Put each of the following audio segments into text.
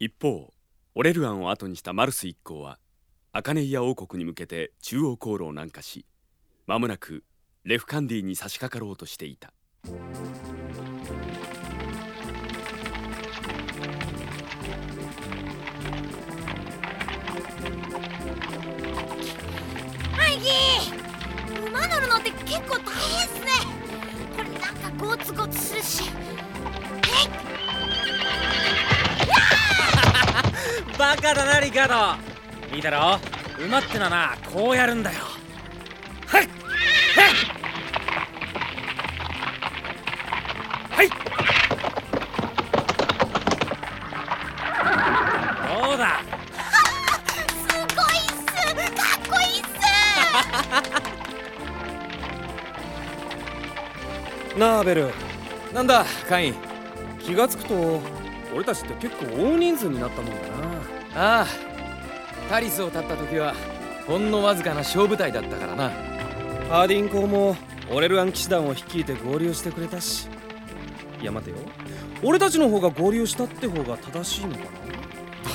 一方オレルアンを後にしたマルス一行はアカネイア王国に向けて中央航路を南下し間もなくレフカンディに差し掛かろうとしていた。ハイギー馬乗るのって結構大変っすね。これなんかゴツゴツするし。バカだなリカードいいだろ？馬ってのはなこうやるんだよ。はい。はい。どうだ？すごいっす。かっこいいっす。なあベル。なんだカイン。気がつくと俺たちって結構大人数になったもんだな。ああ。タリスを立った時はほんのわずかな小部隊だったからな。ハーディン校もオレルアン騎士団を率いて合流してくれたし。いや待てよ。俺たちの方が合流したって方が正しいのか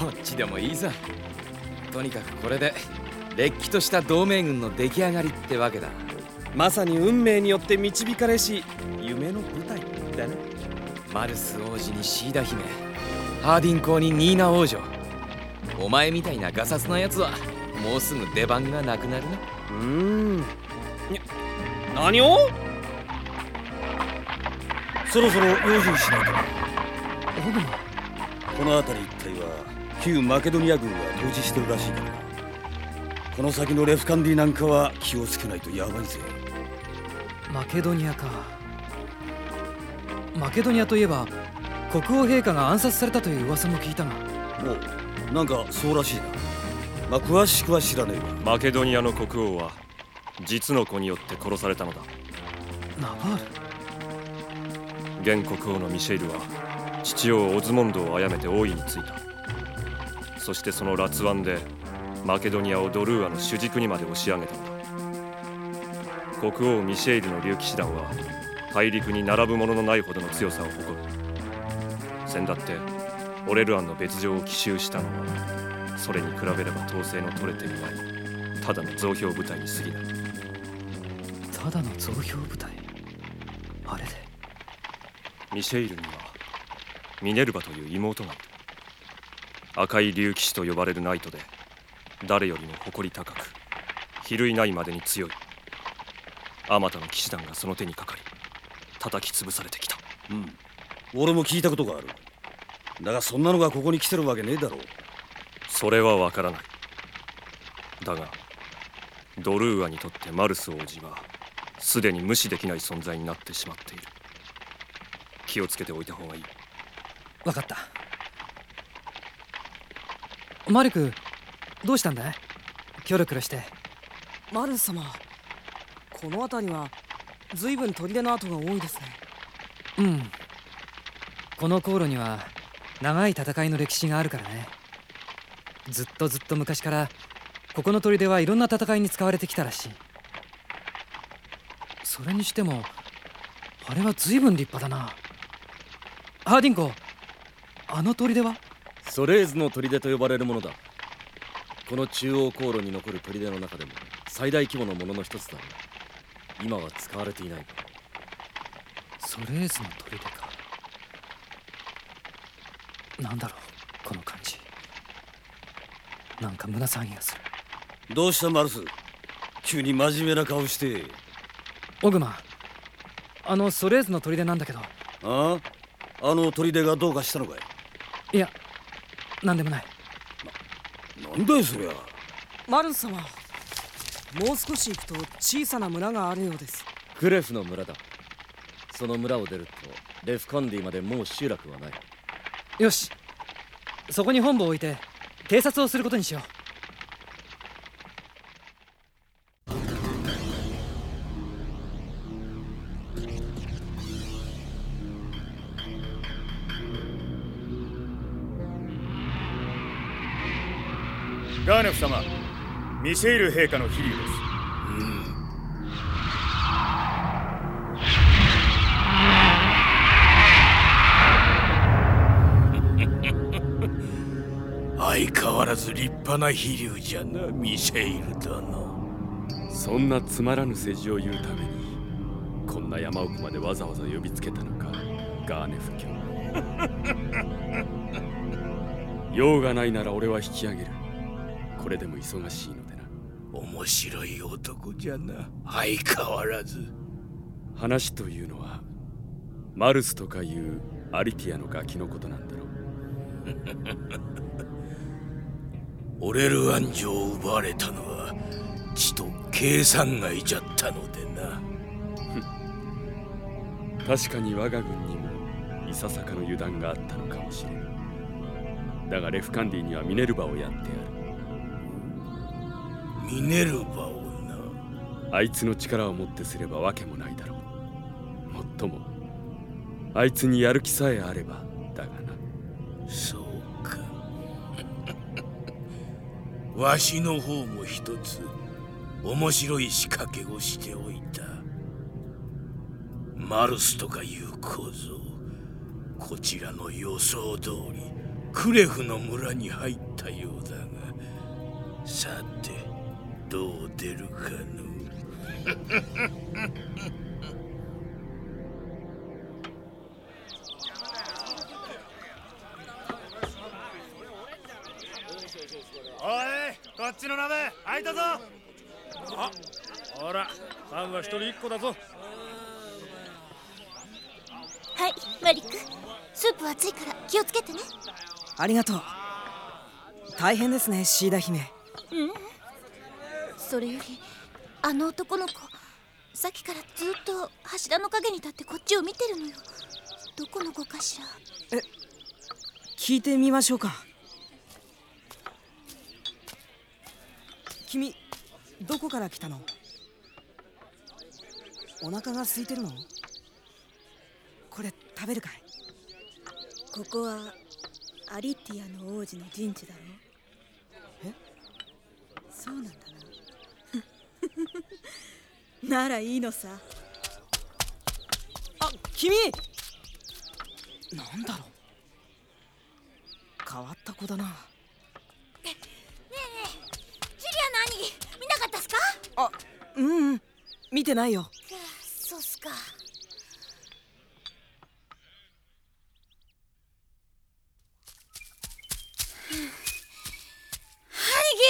どっちでもいいさ。とにかくこれでれっきとした同盟軍の出来上がりってわけだ。なまさに運命によって導かれし夢の舞台だね。マルス王子にシーダ姫ハーディン公にニーナ王女。お前みたいなガサツなやつはもうすぐ出番がなくなるな。うーん。に何を？そろそろ用心しないとこの辺り一帯は旧マケドニア軍が統治してるらしいからな。この先のレフカンディなんかは気をつけないとやばいぜ。マケドニアか。マケドニアといえば国王陛下が暗殺されたという噂も聞いたがもうなんかそうらしいな。まあ詳しくは知らねえが。マケドニアの国王は実の子によって殺されたのだ。ナバール？現国王のミシェイルは父王オズモンドを殺めて王位に就いた。そしてその辣腕でマケドニアをドルーアの主軸にまで押し上げたのだ。国王ミシェイルの竜騎士団は大陸に並ぶもののないほどの強さを誇る先だってオレルアンの別状を奇襲したのはそれに比べれば統制の取れていないただの増票部隊に過ぎない。ただの増票部隊？あれで？ミシェイルにはミネルヴァという妹がいる赤い竜騎士と呼ばれるナイトで誰よりも誇り高く比類ないまでに強い。あまたの騎士団がその手にかかり叩き潰されてきた。うん俺も聞いたことがある。だがそんなのがここに来てるわけねえだろう。それはわからない。だがドルーアにとってマルス王子はすでに無視できない存在になってしまっている。気をつけておいた方がいい。わかった。マリクどうしたんだい？キョロキョロして。マルス様この辺りは随分砦の跡が多いですね。うんこの航路には長い戦いの歴史があるからね。ずっとずっと昔からここの砦はいろんな戦いに使われてきたらしい。それにしてもあれは随分立派だな。ハーディンコあの砦は？ソレーズの砦と呼ばれるものだ。この中央航路に残る砦の中でも最大規模のものの一つだ。今は使われていない。ソレーズの砦かなんだろうこの感じ。なんか胸騒ぎがする。どうしたマルス？急に真面目な顔して。オグマあのソレーズの砦なんだけど。あ？ああの砦がどうかしたのかい？いやなんでもない。なんだよそりゃ。マルス様もう少し行くと小さな村があるようです。クレフの村だ。その村を出るとレフカンディまでもう集落はないよし。そこに本部を置いて偵察をすることにしよう。ガーネフ様ミシェール陛下の飛竜です。らず立派な飛竜じゃなミシェイル殿。そんなつまらぬ世辞を言うためにこんな山奥までわざわざ呼びつけたのかガーネフ卿。用がないなら俺は引き上げる。これでも忙しいのでな。面白い男じゃな相変わらず。話というのはマルスとかいうアリティアのガキのことなんだろう オレルアン城を奪われたのはちと計算外じゃったのでな。確かに我が軍にもいささかの油断があったのかもしれん。だがレフカンディにはミネルヴァをやってある。ミネルヴァをな。あいつの力をもってすればわけもないだろう。もっともあいつにやる気さえあればだがな。そわしの方も一つ面白い仕掛けをしておいた。マルスとかいう小僧こちらの予想通りクレフの村に入ったようだがさてどう出るかのっちの鍋開いたぞ。あほらパンは一人一個だぞ。はいマリック。スープ熱いから気をつけてね。ありがとう。大変ですねシーダ姫。うん。それよりあの男の子さっきからずっと柱の陰に立ってこっちを見てるのよ。どこの子かしら。え聞いてみましょうか君どこから来たの？お腹が空いてるの？これ食べるかい？ここはアリティアの王子の陣地だろ？え？そうなんだな。ならいいのさ。あ君！なんだろう？変わった子だなあうんうん。見てないよ。そうっすか。兄貴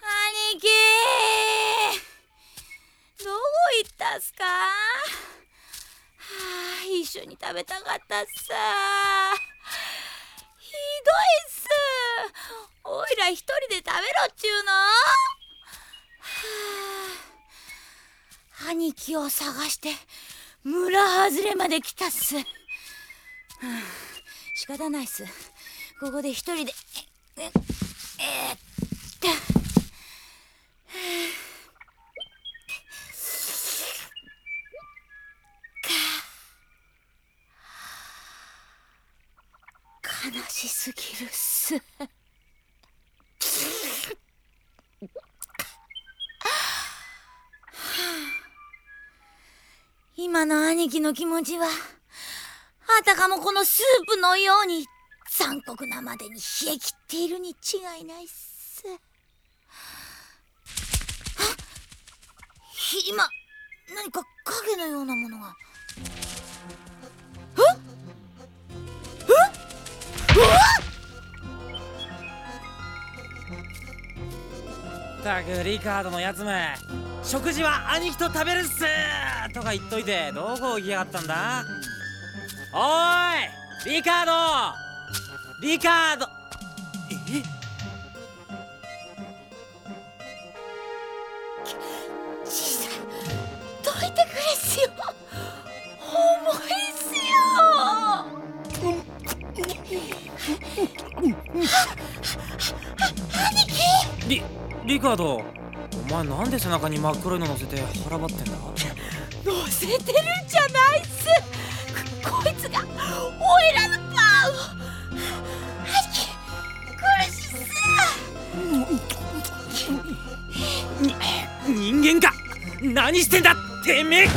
兄貴どこ行ったっすか？はあ一緒に食べたかったっさひどいっすおいら一人で食べろっちゅうのはあ兄貴を探して村外れまで来たっす、はあ、仕方ないっす。ここで一人でえええっとはあ。か。悲しすぎるっす。今の兄貴の気持ちはあたかもこのスープのように残酷なまでに冷え切っているに違いないっす。今何か影のようなものが。え？え？うわっ！たくリカードのやつめ。食事は兄貴と食べるっす！とか言っといてどこ行きやがったんだ？おーい！リカード！リカード！え？じいさんどいてくれっすよ！重いっすよ！兄貴リリカード前なんで背中に真っ黒いの乗せて腹ばってんだ？乗せてるんじゃないっす。こいつがおいらのパンをはい苦しっす。人間か？何してんだ？てめえ！こ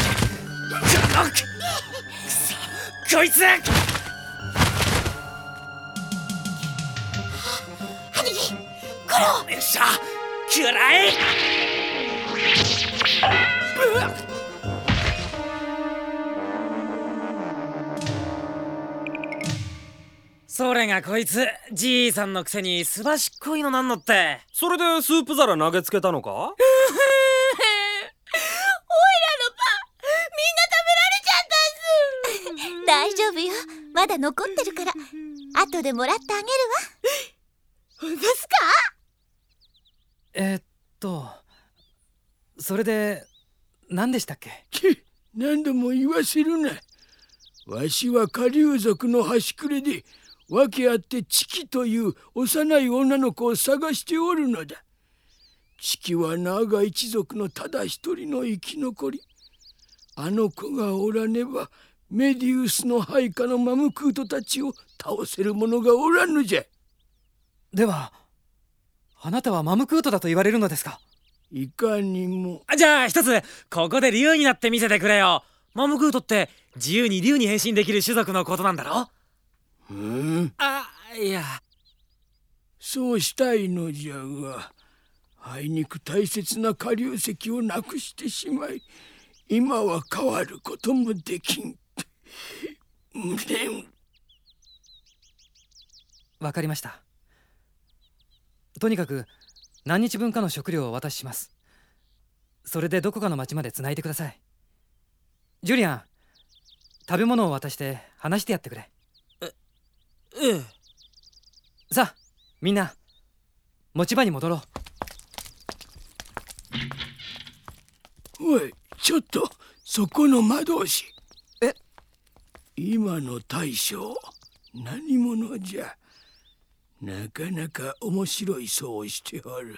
のく！そ！こいつ！は兄貴これをよっしゃ！くらえそれがこいつじいさんのくせにすばしっこいのなんのって。それでスープ皿投げつけたのか？おいらのパみんな食べられちゃったっす。大丈夫よ。まだ残ってるから。後でもらってあげるわ。ですか？えーっとそれで何でしたっけ？何度も言わせるな。わしは下流族の端くれで訳あってチキという幼い女の子を探しておるのだ。チキは長一族のただ一人の生き残り。あの子がおらねばメディウスの配下のマムクートたちを倒せる者がおらんのじゃではあなたはマムクートだと言われるのですか？いかにも。じゃあ一つここで竜になって見せてくれよ。マムクートって自由に竜に変身できる種族のことなんだろ？うんあいや。そうしたいのじゃがあいにく大切な下流石をなくしてしまい今は変わることもできん。無念わかりましたとにかく何日分かの食料をお渡しします。それでどこかの町までつないでください。ジュリアン食べ物を渡して話してやってくれ。ええさあみんな持ち場に戻ろう。おいちょっとそこの魔導士え？今の大将何者じゃなかなか面白い層をしておる。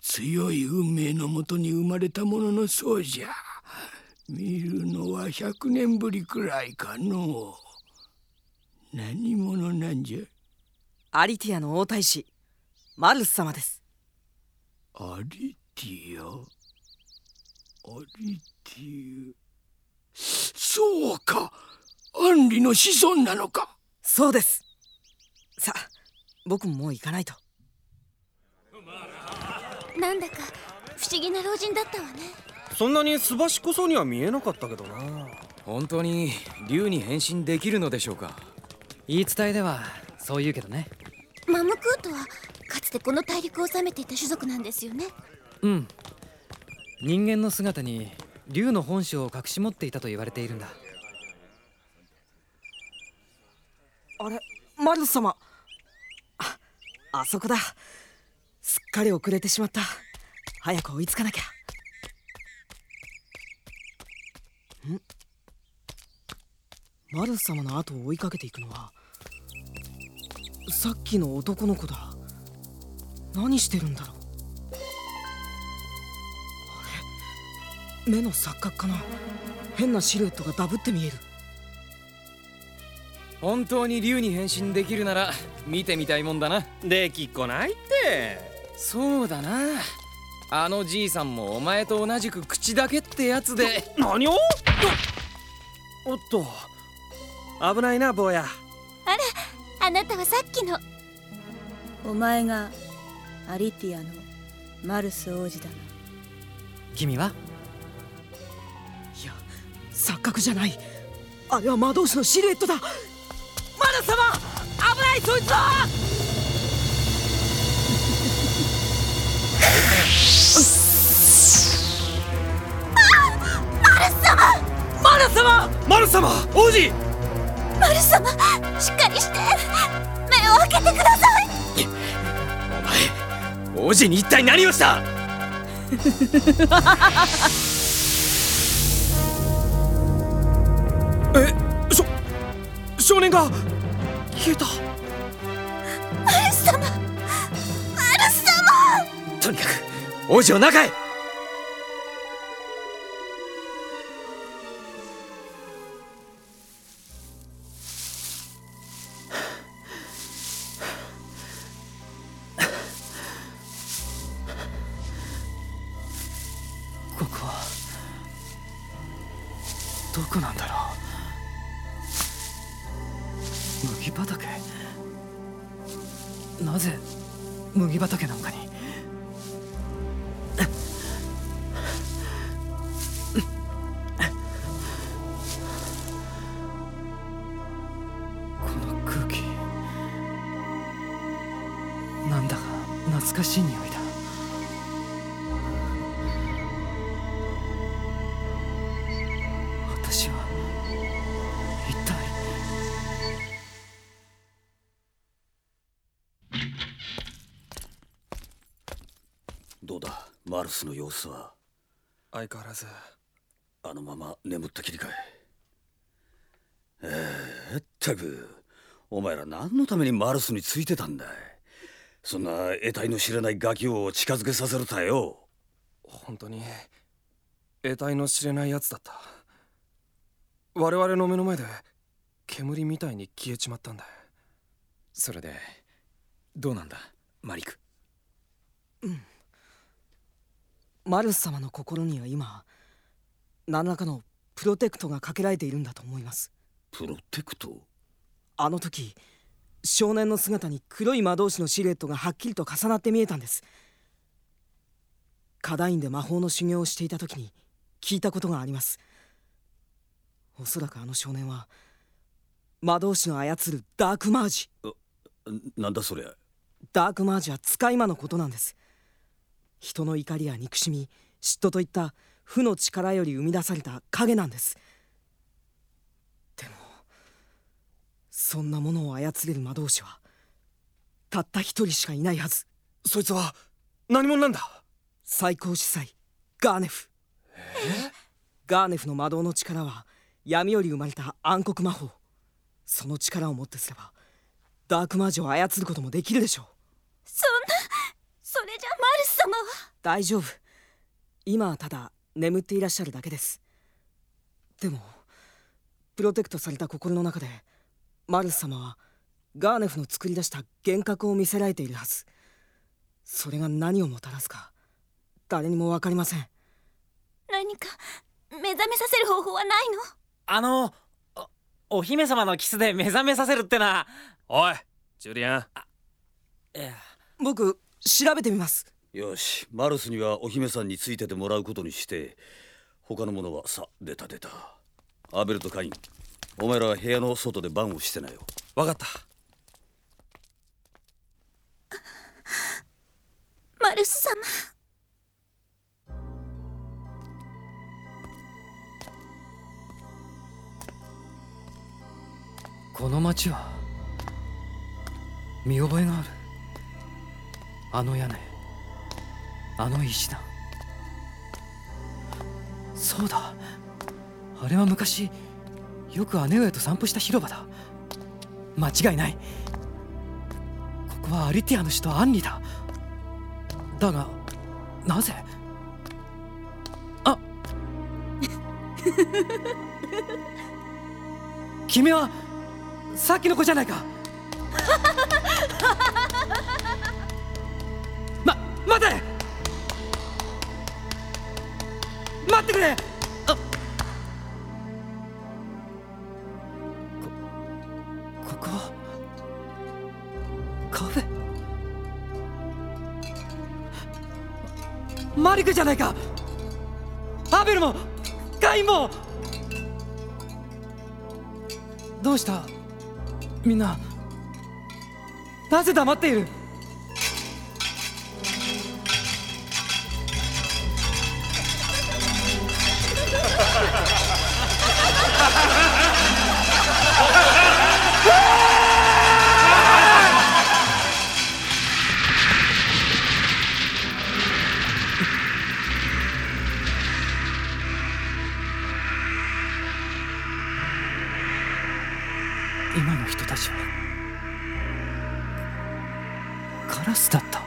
強い運命のもとに生まれたもののそうじゃ。見るのは百年ぶりくらいかの。何者なんじゃ？アリティアの王太子マルス様です。アリティア？アリティア？そうか。アンリの子孫なのか。そうです。さあ僕ももう行かないと。なんだか不思議な老人だったわね。そんなにすばしこそうには見えなかったけどな。本当に竜に変身できるのでしょうか。言い伝えではそう言うけどね。マムクートはかつてこの大陸を治めていた種族なんですよね。うん。人間の姿に竜の本性を隠し持っていたと言われているんだ。あれマルス様。ああそこだ。すっかり遅れてしまった。早く追いつかなきゃ。ん？マルス様の後を追いかけていくのはさっきの男の子だ。何してるんだろう。あれ？目の錯覚かな？変なシルエットがダブって見える。本当に竜に変身できるなら見てみたいもんだな。できっこないって。そうだな。あのじいさんもお前と同じく口だけってやつで。何を？おっと。危ないな坊や。あらあなたはさっきの。お前がアリティアのマルス王子だな。君は？いや錯覚じゃない。あれは魔導士のシルエットだマル様危ないそいつは。マル様マル様マル様王子。マル様しっかりして。目を開けてください。王子に一体何をした。えしょ少年が消えた。マル様。マル様。とにかく王子を中へ懐かしい匂いだ。私は一体。どうだ？マルスの様子は？相変わらず。あのまま眠ったきりかい。えー、ったくお前ら何のためにマルスについてたんだい？そんな得体の知らないガキを近づけさせるたよ。本当に得体の知れないやつだった。我々の目の前で煙みたいに消えちまったんだ。それでどうなんだマリク？うん。マルス様の心には今何らかのプロテクトがかけられているんだと思います。プロテクト？あの時少年の姿に黒い魔導士のシルエットがはっきりと重なって見えたんです。課題院で魔法の修行をしていた時に聞いたことがあります。おそらくあの少年は魔導士の操るダークマージ。なんだそりゃダークマージは使い魔のことなんです。人の怒りや憎しみ嫉妬といった負の力より生み出された影なんですでもそんなものを操れる魔導士はたった一人しかいないはず。そいつは何者なんだ？最高司祭ガーネフ。ガーネフの魔導の力は闇より生まれた暗黒魔法。その力をもってすればダークマージを操ることもできるでしょう。そんなそれじゃマルス様は。大丈夫。今はただ眠っていらっしゃるだけです。でもプロテクトされた心の中でマルス様はガーネフの作り出した幻覚を見せられているはず。それが何をもたらすか誰にも分かりません。何か目覚めさせる方法はないの？あのおお姫様のキスで目覚めさせるってなおいジュリアン。いや僕調べてみます。よしマルスにはお姫さんについててもらうことにして他の者はさ出た出た。アベルとカインお前らは部屋の外で番をしてなよ。わかった。マルス様。この町は見覚えがある。あの屋根あの石段。そうだ。あれは昔よく姉上と散歩した広場だ。間違いない。ここはアリティアの首都アンリだ。だがなぜ？あ。君はさっきの子じゃないか。ま待て！待ってくれ！じゃないか。アベルもカインも。どうした？みんななぜ黙っている？カラスだった。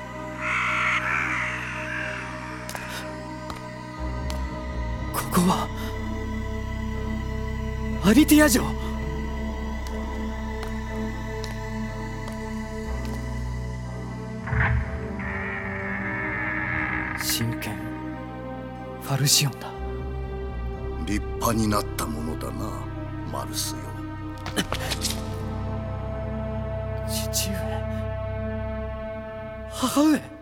ここはアリティア城。真剣ファルシオンだ。立派になったものだなマルスよ。父上母上